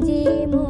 寂寞